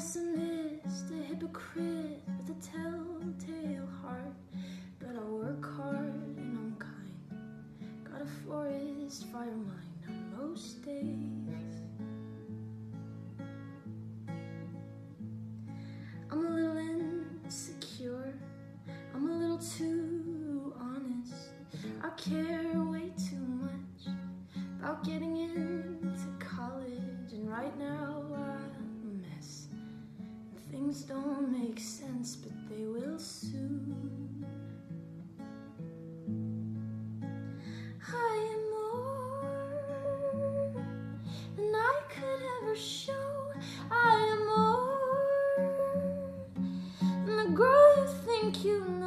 pessimist, a hypocrite with a telltale heart. But I work hard and I'm kind. Got a forest fire mine on most days. I'm a little insecure. I'm a little too honest. I care way too much about getting into college, and right now things don't make sense, but they will soon. I am more than I could ever show. I am more than the girl you think you know.